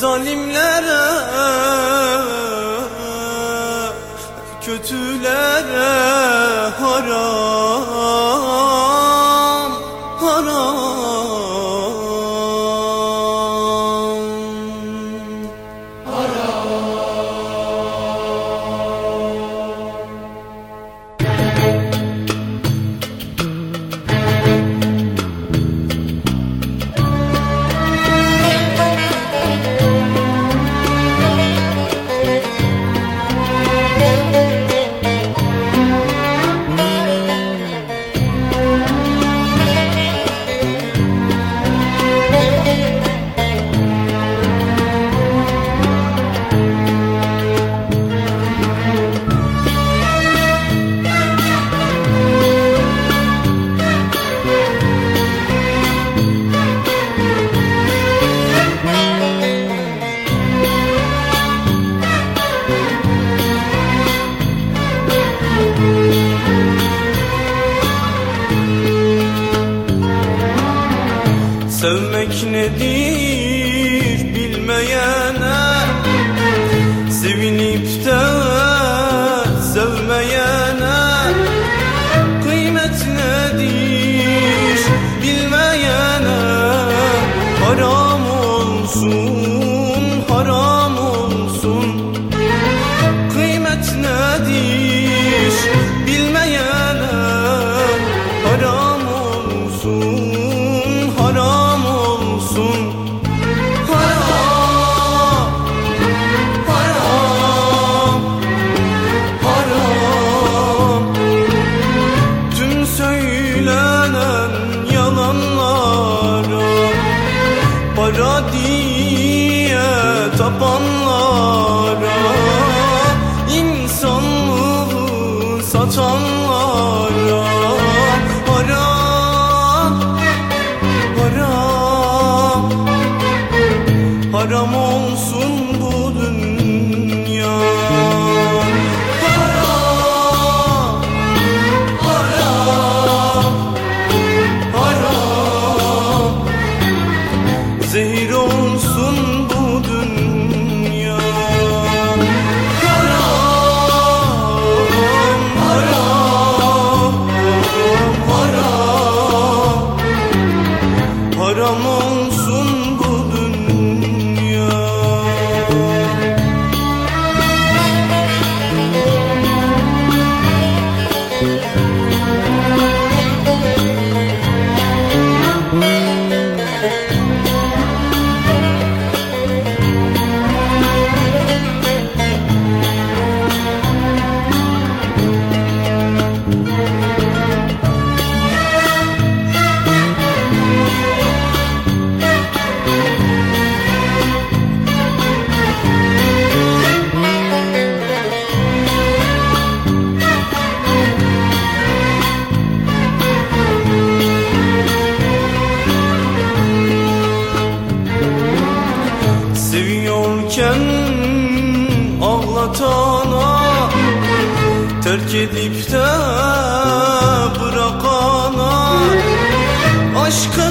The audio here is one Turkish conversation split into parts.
zalimlere kötülere haram Sevmek nedir bilmeyene mãos, atana Terk edip de bırakana. Aşkı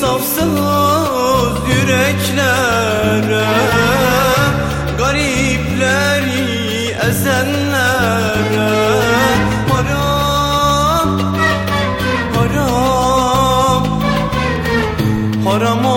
safsız yüreklere Garipleri ezenlere. Haram, haram Haram